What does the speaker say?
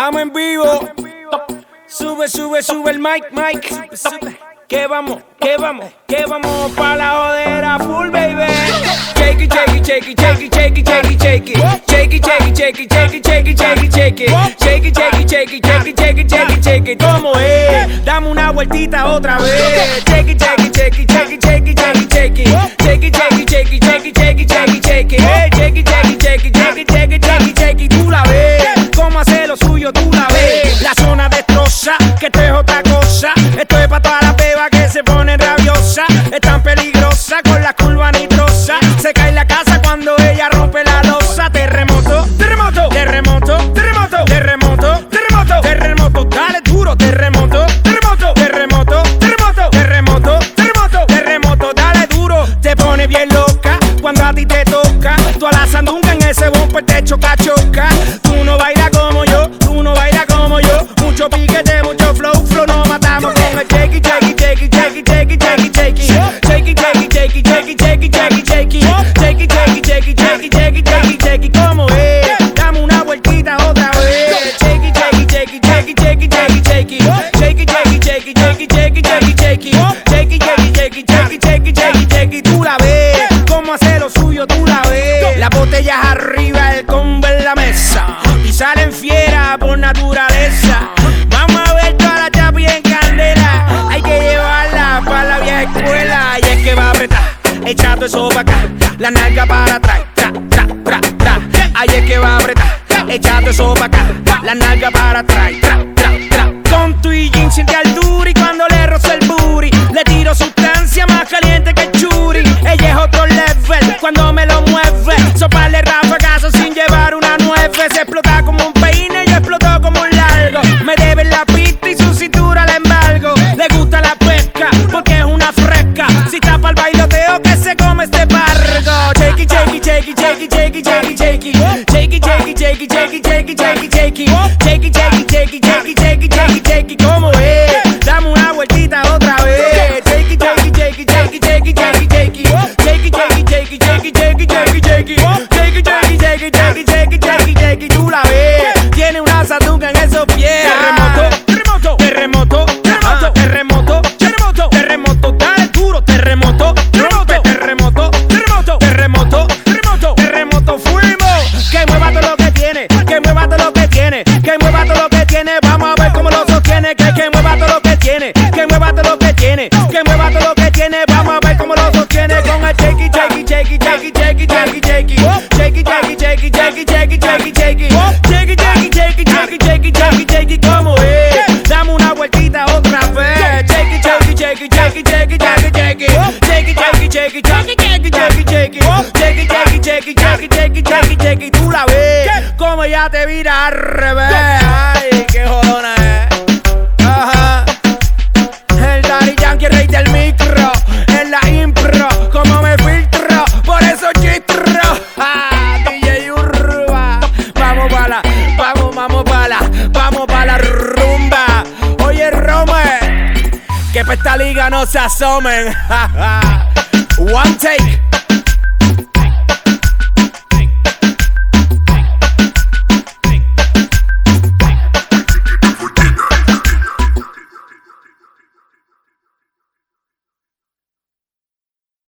Estamos en vivo. Sube, sube, sube el mic, mic. Que vamos, que vamos, que vamos pa' la jodera full, baby. Shake it, shake it, shake it, shake it, shake it, shake it, shake it. Shake it, shake it, shake it, shake it, shake it, shake it, shake it. Shake it, shake it, shake it, shake it, shake it, shake it, shake it. ¿Cómo es? Dame una vueltita otra vez. Shake shake it, shake it, shake it, shake it, shake shake. Shake shake shake shake shake shake shake shake shake shake shake shake shake shake it. La ves. Que esto es otra cosa. Esto es pa' todas las bebas que se ponen rabiosas. Es tan peligrosa con la curva nitrosa. Se cae la casa cuando ella rompe la losa. Terremoto, terremoto, terremoto, terremoto, terremoto, terremoto, terremoto. Dale duro, terremoto, terremoto, terremoto, terremoto, terremoto, terremoto, terremoto. Dale duro, te pone bien loca cuando a ti te toca. Tú a la sandunga en ese bumper te choca, choca. It, shake it, shake it, shake it, shake it, shake it, shake it. Shake it, shake it, shake it, shake it, shake it, shake it, shake it. ¿Cómo es? Dame una vueltita otra vez. Shake it. Shake it, shake it, shake it, shake it, shake it, shake it, shake it. Tú la ves. Cómo hace lo suyo, tú la ves. Las botellas arriba, echando eso para acá. La nalga para atrás. Tra, tra, tra, tra. Es que va a apretar, echando eso para acá. La nalga para atrás. Tra. It, shake it, shake it. Shake it, shake it, shake it, shake it, shake it, shake it, shake it. ¿Cómo es? Dame una vueltita otra vez. Shake it, shake it, shake it, shake it, shake it, shake it, shake it. Shake it, shake it, shake it, shake shake it, shake it, shake it, shake it, shake it, shake it, shake it, shake it, shake it, shake it, shake it, shake it, shake it, shake it, shake it, shake it. ¿Cómo es? Dame una otra vez. Shake. Tú la ves como ya te vira al revés. Esta liga no se asomen. One take.